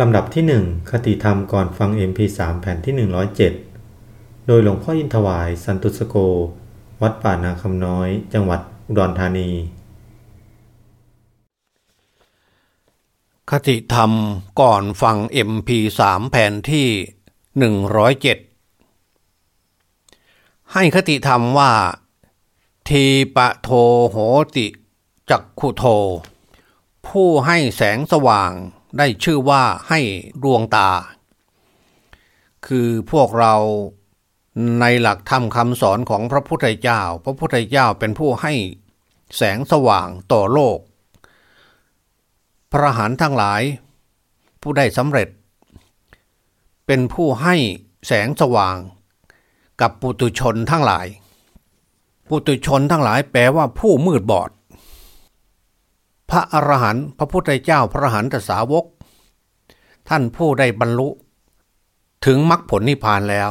ลำดับที่ 1 คติธรรมก่อนฟัง MP3 แผ่นที่ 107 โดยหลวงพ่ออินทวาย สันตุสโก วัดป่านาคำน้อย จังหวัดอุดรธานี คติธรรมก่อนฟัง MP3 แผ่นที่ 107 ให้คติธรรมว่า ทีปะโทโหติจักขุโท ผู้ให้แสงสว่าง ได้ชื่อว่าให้ดวงตา คือพวกเราในหลักธรรมคำสอนของพระพุทธเจ้า พระพุทธเจ้าเป็นผู้ให้แสงสว่างต่อโลก พระหันทั้งหลาย ผู้ได้สำเร็จ เป็นผู้ให้แสงสว่างกับปุตุชนทั้งหลาย ปุตุชนทั้งหลายแปลว่าผู้มืดบอด พระอรหันต์พระพุทธเจ้าพระอรหันตสาวก ท่านผู้ได้บรรลุ ถึงมรรคผลนิพพานแล้ว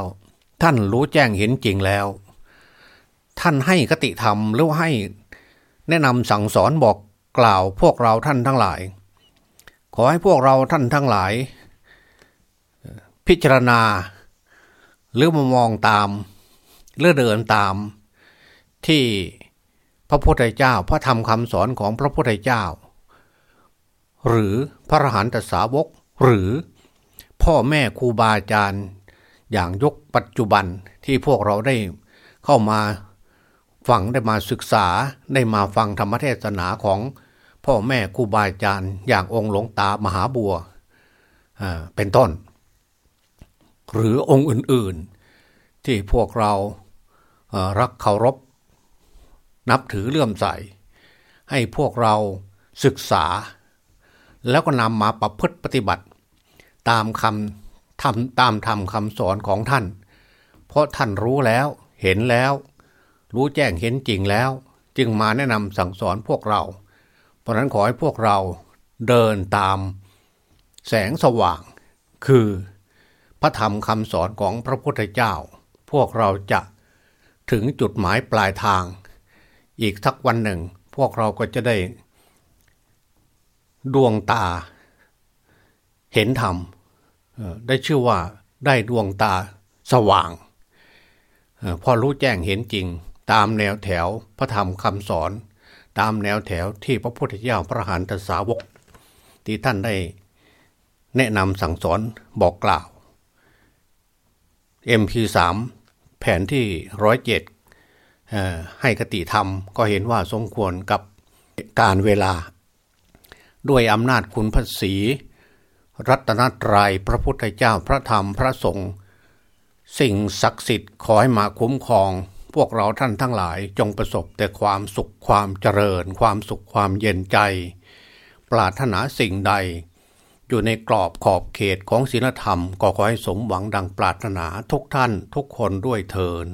ท่านรู้แจ้งเห็นจริงแล้ว ท่านให้คติธรรมหรือให้แนะนำสั่งสอนบอกกล่าวพวกเราท่านทั้งหลาย ขอให้พวกเราท่านทั้งหลาย พิจารณา หรือมามองตามหรือเดินตามที่ ระพุทธเจ้า พระธรรมคำสอนของพระพุทธเจ้า หรือพระอรหันตสาวก หรือพ่อแม่ครูบาอาจารย์ อย่างยกปัจจุบันที่พวกเราได้เข้ามาฟังได้มาศึกษาได้มาฟังธรรมเทศนาของพ่อแม่ครูบาอาจารย์ อย่างองค์หลวงตามหาบัวเป็นต้น หรือองค์อื่นๆ ที่พวกเรารักเคารพ นับถือเลื่อมใส ให้พวกเราศึกษา แล้วก็นำมาประพฤติปฏิบัติ ตามคำทำตามธรรมคำสอนของท่าน เพราะท่านรู้แล้วเห็นแล้ว รู้แจ้งเห็นจริงแล้ว จึงมาแนะนำสั่งสอนพวกเรา เพราะนั้นขอให้พวกเราเดินตามแสงสว่าง คือพระธรรมคำสอนของพระพุทธเจ้า พวกเราจะถึงจุดหมายปลายทาง อีกทักวันหนึ่ง พวกเราก็จะได้ ดวงตา เห็นธรรมได้ชื่อว่าได้ดวงตาสว่างพอรู้แจ้งเห็นจริง ตามแนวแถวพระธรรมคำสอน ตามแนวแถวที่พระพุทธเจ้าพระหันตสาวก ที่ท่านได้แนะนำสั่งสอนบอกกล่าว MP3 แผนที่ร้อยเจ็ด ให้คติธรรมก็เห็นว่าสมควรกับการเวลา ด้วยอำนาจคุณพระศีรัตนตรยัยพระพุทธเจ้าพระธรรมพระสงฆ์สิ่งศักดิ์สิทธิ์ขอให้มาคุ้มครอง พวกเราท่านทั้งหลายจงประสบแต่ความสุขความเจริญ ความสุขความเย็นใจ ปรารถนาสิ่งใด อยู่ในกรอบขอบเขตของศีลธรรม ก็ขอให้สมหวังดังปรารถนาทุกท่านทุกคนด้วยเทิน